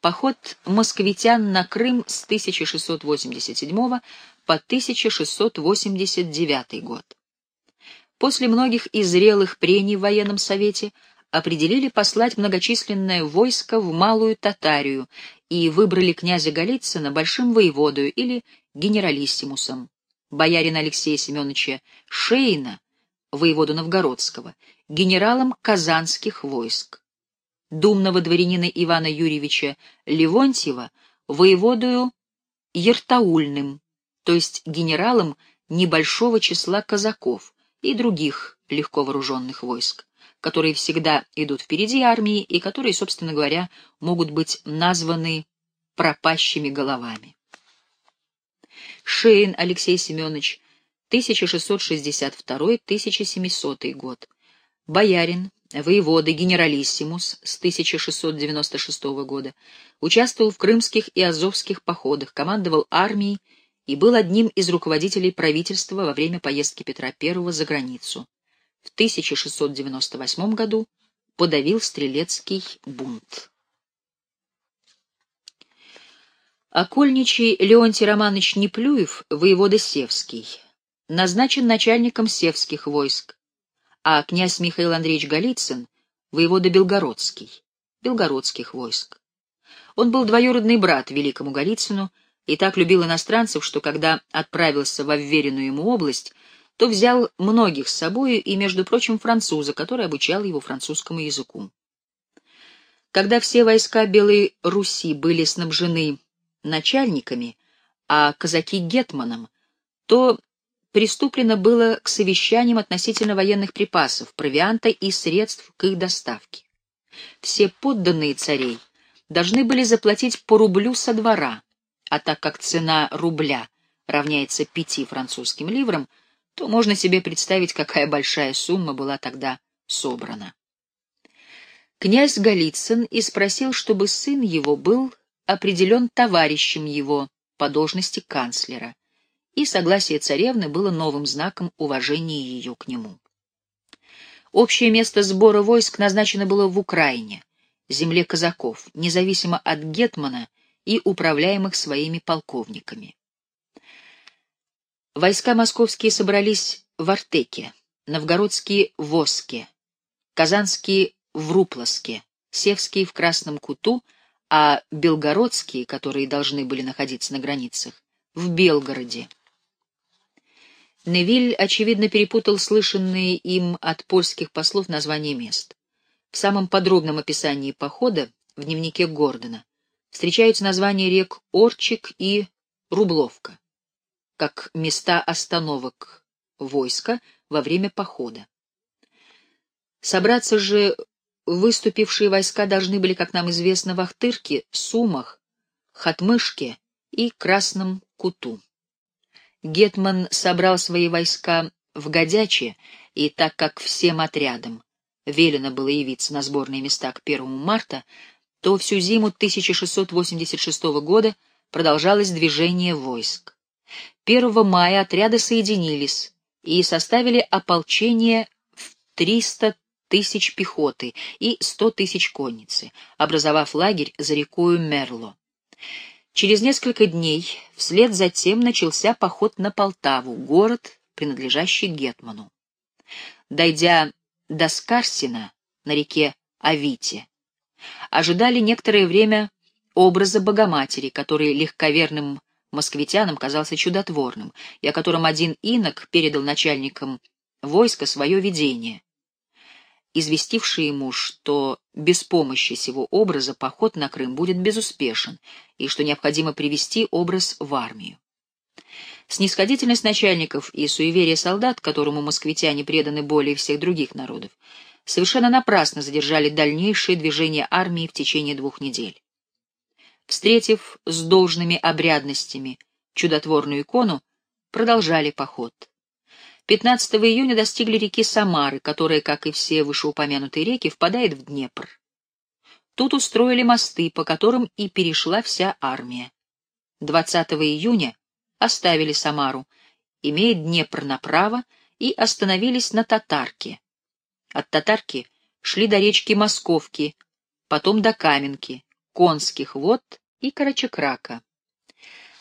Поход московитян на Крым с 1687 по 1689 год. После многих и зрелых прений в военном совете определили послать многочисленное войско в Малую Татарию и выбрали князя Голицына большим воеводою или генералиссимусом, боярина Алексея Семеновича Шейна, воеводу Новгородского, генералом казанских войск, думного дворянина Ивана Юрьевича Левонтьева, воеводою Ертаульным, то есть генералом небольшого числа казаков и других легко вооруженных войск которые всегда идут впереди армии и которые, собственно говоря, могут быть названы пропащими головами. Шейн Алексей Семенович, 1662-1700 год. Боярин, воевода, генералиссимус с 1696 года. Участвовал в крымских и азовских походах, командовал армией и был одним из руководителей правительства во время поездки Петра I за границу в 1698 году подавил стрелецкий бунт. Окольничий Леонтий Романович Неплюев, воевода Севский, назначен начальником севских войск, а князь Михаил Андреевич Голицын — воевода Белгородский, белгородских войск. Он был двоюродный брат великому Голицыну и так любил иностранцев, что когда отправился во вверенную ему область, то взял многих с собою и, между прочим, француза, который обучал его французскому языку. Когда все войска Белой Руси были снабжены начальниками, а казаки — гетманом, то приступлено было к совещаниям относительно военных припасов, провианта и средств к их доставке. Все подданные царей должны были заплатить по рублю со двора, а так как цена рубля равняется пяти французским ливрам, то можно себе представить, какая большая сумма была тогда собрана. Князь Голицын и спросил, чтобы сын его был определен товарищем его по должности канцлера, и согласие царевны было новым знаком уважения ее к нему. Общее место сбора войск назначено было в Украине, земле казаков, независимо от гетмана и управляемых своими полковниками. Войска московские собрались в Артеке, новгородские — в Оске, казанские — в Руплоске, севские — в Красном Куту, а белгородские, которые должны были находиться на границах, в Белгороде. Невиль, очевидно, перепутал слышанные им от польских послов названия мест. В самом подробном описании похода в дневнике Гордона встречаются названия рек Орчик и Рубловка как места остановок войска во время похода. Собраться же выступившие войска должны были, как нам известно, в Ахтырке, Сумах, Хатмышке и Красном Куту. Гетман собрал свои войска в Годяче, и так как всем отрядам велено было явиться на сборные места к 1 марта, то всю зиму 1686 года продолжалось движение войск. 1 мая отряды соединились и составили ополчение в 300 тысяч пехоты и 100 тысяч конницы, образовав лагерь за рекою Мерло. Через несколько дней вслед за тем начался поход на Полтаву, город, принадлежащий Гетману. Дойдя до Скарсина на реке Авите, ожидали некоторое время образа Богоматери, который легковерным москвитянам казался чудотворным, и о котором один инок передал начальникам войска свое видение, известивший ему, что без помощи сего образа поход на Крым будет безуспешен и что необходимо привести образ в армию. Снисходительность начальников и суеверие солдат, которому москвитяне преданы более всех других народов, совершенно напрасно задержали дальнейшее движение армии в течение двух недель. Встретив с должными обрядностями чудотворную икону, продолжали поход. 15 июня достигли реки Самары, которая, как и все вышеупомянутые реки, впадает в Днепр. Тут устроили мосты, по которым и перешла вся армия. 20 июня оставили Самару, имея Днепр направо, и остановились на Татарке. От Татарки шли до речки Московки, потом до Каменки, Конских вод и Карачакрака.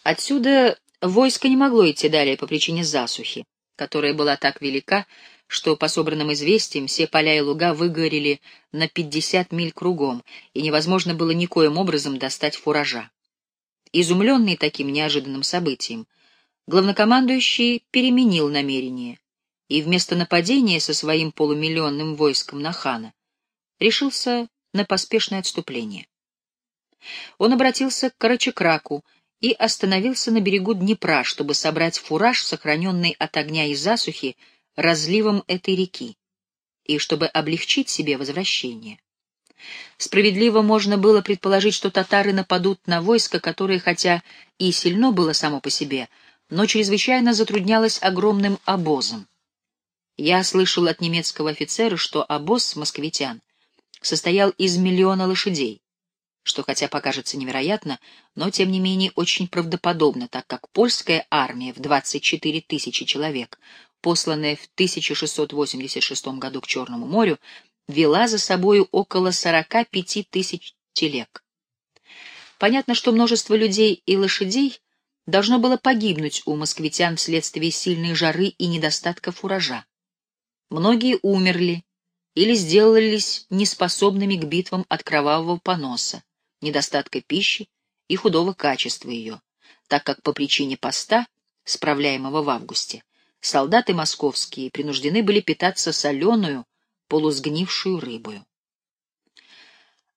Отсюда войско не могло идти далее по причине засухи, которая была так велика, что, по собранным известиям, все поля и луга выгорели на 50 миль кругом, и невозможно было никоим образом достать фуража. Изумленный таким неожиданным событием, главнокомандующий переменил намерение и вместо нападения со своим полумиллионным войском на хана решился на поспешное отступление. Он обратился к Карачакраку и остановился на берегу Днепра, чтобы собрать фураж, сохраненный от огня и засухи, разливом этой реки, и чтобы облегчить себе возвращение. Справедливо можно было предположить, что татары нападут на войско, которое, хотя и сильно было само по себе, но чрезвычайно затруднялось огромным обозом. Я слышал от немецкого офицера, что обоз москвитян состоял из миллиона лошадей, что хотя покажется невероятно, но тем не менее очень правдоподобно, так как польская армия в 24 тысячи человек, посланная в 1686 году к Черному морю, вела за собою около 45 тысяч телег. Понятно, что множество людей и лошадей должно было погибнуть у москвитян вследствие сильной жары и недостатка фуража. Многие умерли или сделались неспособными к битвам от кровавого поноса, недостатка пищи и худого качества ее, так как по причине поста, справляемого в августе, солдаты московские принуждены были питаться соленую, полусгнившую рыбою.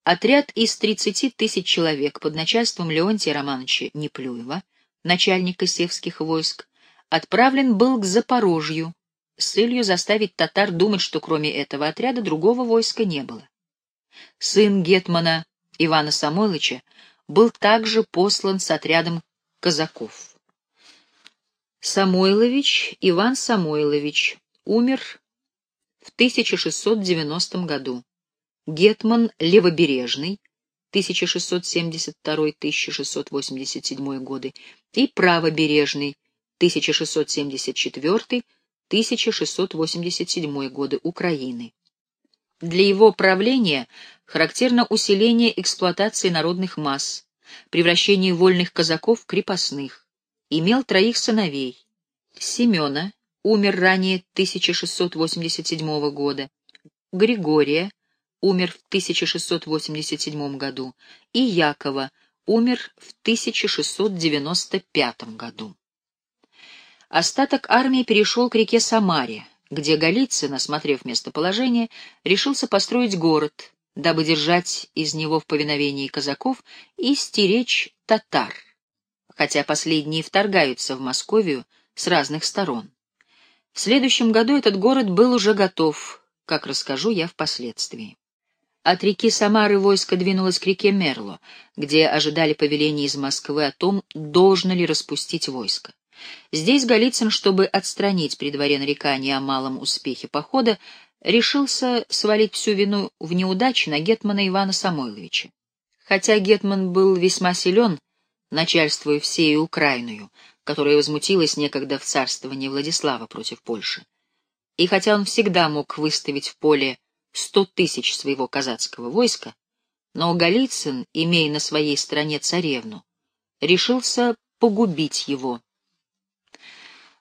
Отряд из 30 тысяч человек под начальством Леонтия Романовича Неплюева, начальника севских войск, отправлен был к Запорожью с целью заставить татар думать, что кроме этого отряда другого войска не было. Сын Гетмана Ивана Самойловича был также послан с отрядом казаков. Самойлович Иван Самойлович умер в 1690 году. Гетман Левобережный 1672-1687 годы и Правобережный 1674-1687 годы Украины. Для его правления характерно усиление эксплуатации народных масс, превращение вольных казаков в крепостных. Имел троих сыновей. Семена, умер ранее 1687 года, Григория, умер в 1687 году, и Якова, умер в 1695 году. Остаток армии перешел к реке Самаре, где Голицын, осмотрев местоположение, решился построить город, дабы держать из него в повиновении казаков и стеречь татар, хотя последние вторгаются в Московию с разных сторон. В следующем году этот город был уже готов, как расскажу я впоследствии. От реки Самары войско двинулось к реке Мерло, где ожидали повеления из Москвы о том, должно ли распустить войско. Здесь Голицын, чтобы отстранить при дворе нарекания о малом успехе похода, решился свалить всю вину в неудаче на гетмана Ивана Самойловича. Хотя гетман был весьма силен, начальствуя всей Украиною, которая возмутилась некогда в царствовании Владислава против Польши, и хотя он всегда мог выставить в поле сто тысяч своего казацкого войска, но Голицын, имея на своей стороне царевну, решился погубить его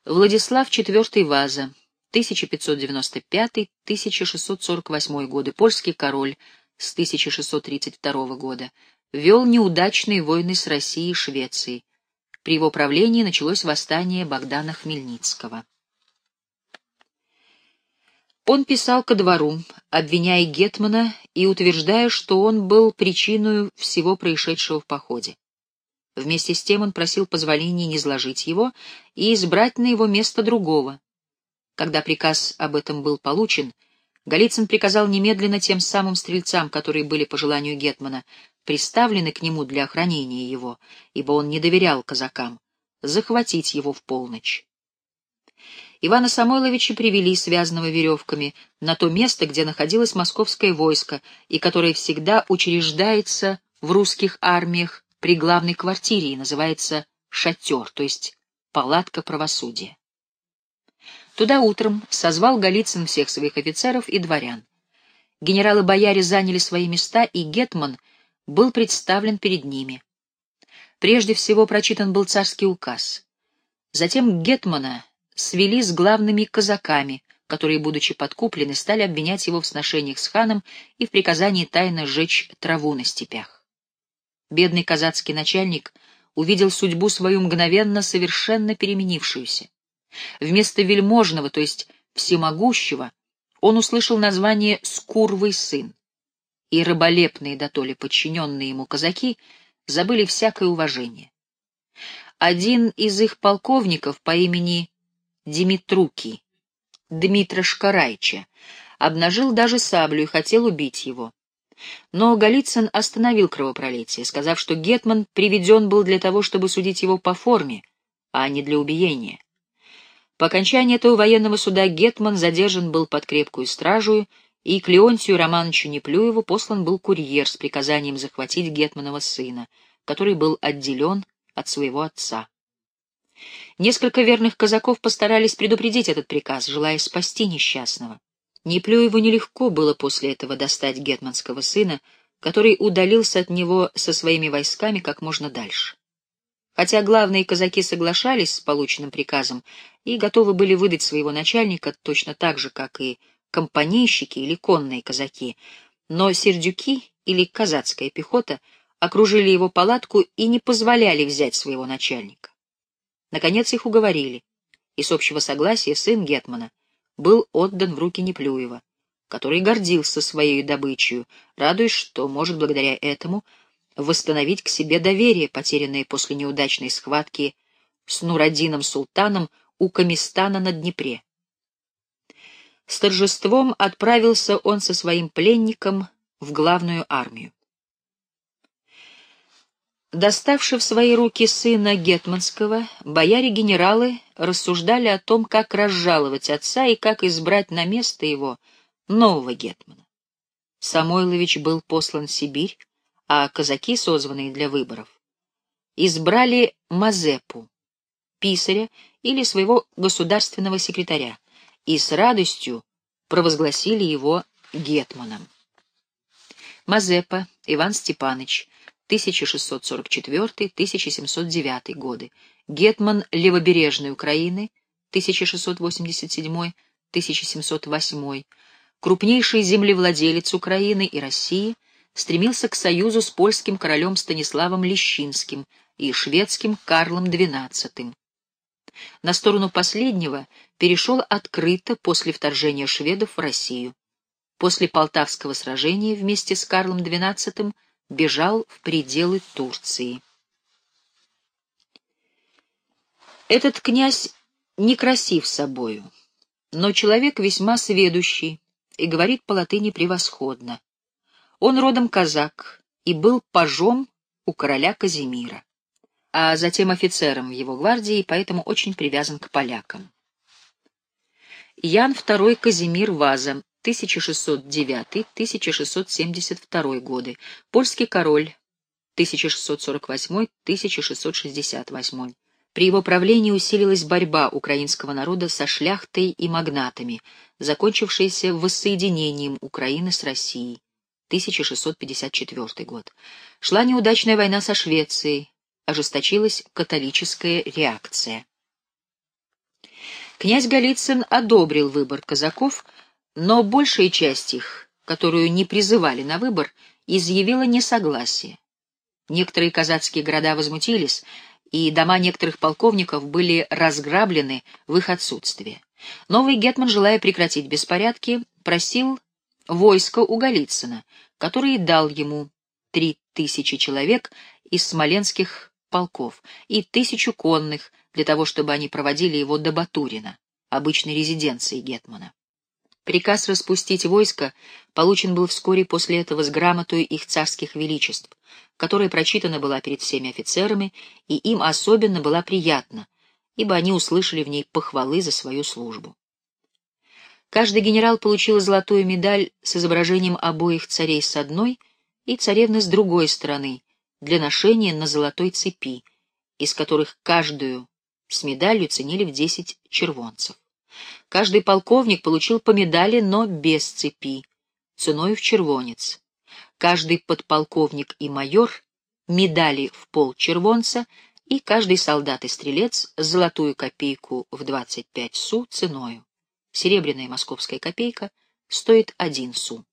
Владислав IV Ваза, 1595-1648 годы, польский король с 1632 года, вел неудачные войны с Россией и Швецией. При его правлении началось восстание Богдана Хмельницкого. Он писал ко двору, обвиняя Гетмана и утверждая, что он был причиной всего происшедшего в походе. Вместе с тем он просил позволения не изложить его и избрать на его место другого. Когда приказ об этом был получен, Голицын приказал немедленно тем самым стрельцам, которые были по желанию Гетмана, приставлены к нему для охранения его, ибо он не доверял казакам, захватить его в полночь. Ивана Самойловича привели, связанного веревками, на то место, где находилось московское войско и которое всегда учреждается в русских армиях при главной квартире и называется «шатер», то есть «палатка правосудия». Туда утром созвал Голицын всех своих офицеров и дворян. Генералы-бояре заняли свои места, и Гетман был представлен перед ними. Прежде всего прочитан был царский указ. Затем Гетмана свели с главными казаками, которые, будучи подкуплены, стали обвинять его в сношениях с ханом и в приказании тайно сжечь траву на степях. Бедный казацкий начальник увидел судьбу свою мгновенно совершенно переменившуюся. Вместо вельможного, то есть всемогущего, он услышал название «Скурвый сын», и раболепные дотоле подчиненные ему казаки забыли всякое уважение. Один из их полковников по имени Димитруки, Дмитра Шкарайча, обнажил даже саблю и хотел убить его. Но Голицын остановил кровопролитие, сказав, что Гетман приведен был для того, чтобы судить его по форме, а не для убиения. По окончании этого военного суда Гетман задержан был под крепкую стражу, и к Леонтию Романовичу Неплюеву послан был курьер с приказанием захватить Гетманова сына, который был отделен от своего отца. Несколько верных казаков постарались предупредить этот приказ, желая спасти несчастного. Неплюеву нелегко было после этого достать гетманского сына, который удалился от него со своими войсками как можно дальше. Хотя главные казаки соглашались с полученным приказом и готовы были выдать своего начальника точно так же, как и компанейщики или конные казаки, но сердюки или казацкая пехота окружили его палатку и не позволяли взять своего начальника. Наконец их уговорили, и с общего согласия сын Гетмана был отдан в руки Неплюева, который гордился своей добычей, радуясь, что может благодаря этому восстановить к себе доверие, потерянное после неудачной схватки с Нурадином Султаном у Камистана на Днепре. С торжеством отправился он со своим пленником в главную армию. Доставши в свои руки сына Гетманского, бояре-генералы рассуждали о том, как разжаловать отца и как избрать на место его нового Гетмана. Самойлович был послан в Сибирь, а казаки, созванные для выборов, избрали Мазепу, писаря или своего государственного секретаря, и с радостью провозгласили его гетманом. Мазепа Иван Степанович, 1644-1709 годы, гетман Левобережной Украины, 1687-1708, крупнейший землевладелец Украины и России, стремился к союзу с польским королем Станиславом Лещинским и шведским Карлом XII. На сторону последнего перешел открыто после вторжения шведов в Россию. После Полтавского сражения вместе с Карлом XII бежал в пределы Турции. Этот князь некрасив собою, но человек весьма сведущий и говорит по-латыни превосходно. Он родом казак и был пажом у короля Казимира а затем офицером в его гвардии, поэтому очень привязан к полякам. Ян II Казимир Ваза, 1609-1672 годы, польский король, 1648-1668. При его правлении усилилась борьба украинского народа со шляхтой и магнатами, закончившаяся воссоединением Украины с Россией. 1654 год. Шла неудачная война со Швецией, ожесточилась католическая реакция. Князь Голицын одобрил выбор казаков, но большая часть их, которую не призывали на выбор, изъявила несогласие. Некоторые казацкие города возмутились, и дома некоторых полковников были разграблены в их отсутствие. Новый гетман, желая прекратить беспорядки, просил войско у Голицына, который дал ему три тысячи человек из смоленских полков и тысячу конных для того, чтобы они проводили его до Батурина, обычной резиденции Гетмана. Приказ распустить войско получен был вскоре после этого с грамотой их царских величеств, которая прочитана была перед всеми офицерами, и им особенно была приятна, ибо они услышали в ней похвалы за свою службу. Каждый генерал получил золотую медаль с изображением обоих царей с одной и царевны с другой стороны, для ношения на золотой цепи, из которых каждую с медалью ценили в десять червонцев. Каждый полковник получил по медали, но без цепи, ценой в червонец. каждый подполковник и майор медали в пол червонца и каждый солдат и стрелец золотую копейку в 25 су ценою. Серебряная московская копейка стоит один су.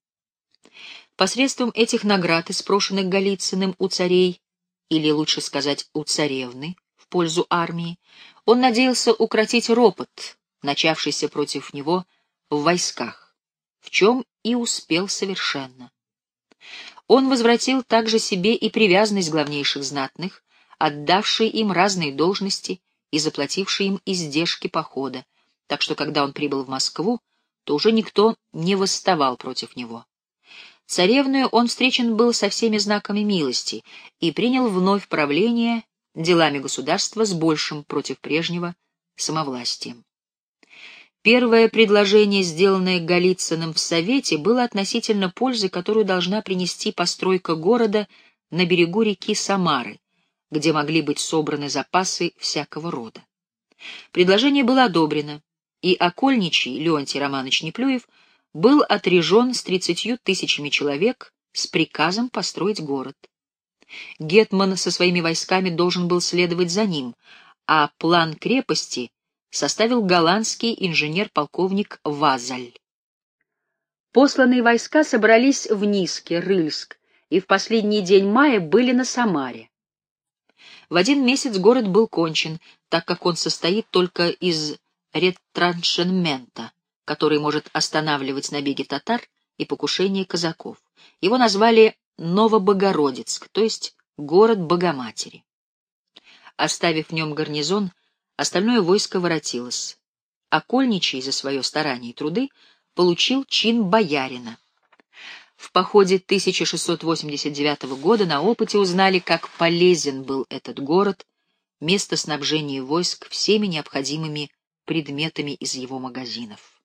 Посредством этих наград, испрошенных Голицыным у царей, или лучше сказать у царевны, в пользу армии, он надеялся укротить ропот, начавшийся против него в войсках, в чем и успел совершенно. Он возвратил также себе и привязанность главнейших знатных, отдавший им разные должности и заплативший им издержки похода, так что когда он прибыл в Москву, то уже никто не восставал против него. Царевную он встречен был со всеми знаками милости и принял вновь правление делами государства с большим против прежнего самовластием. Первое предложение, сделанное Голицыным в Совете, было относительно пользы, которую должна принести постройка города на берегу реки Самары, где могли быть собраны запасы всякого рода. Предложение было одобрено, и окольничий Леонтий Романович Неплюев был отрежен с тридцатью тысячами человек с приказом построить город. Гетман со своими войсками должен был следовать за ним, а план крепости составил голландский инженер-полковник Вазаль. Посланные войска собрались в Ниске, Рыльск, и в последний день мая были на Самаре. В один месяц город был кончен, так как он состоит только из ретраншемента, который может останавливать набеги татар и покушения казаков. Его назвали Новобогородицк, то есть город Богоматери. Оставив в нем гарнизон, остальное войско воротилось. Окольничий за свое старание и труды получил чин боярина. В походе 1689 года на опыте узнали, как полезен был этот город, место снабжения войск всеми необходимыми предметами из его магазинов.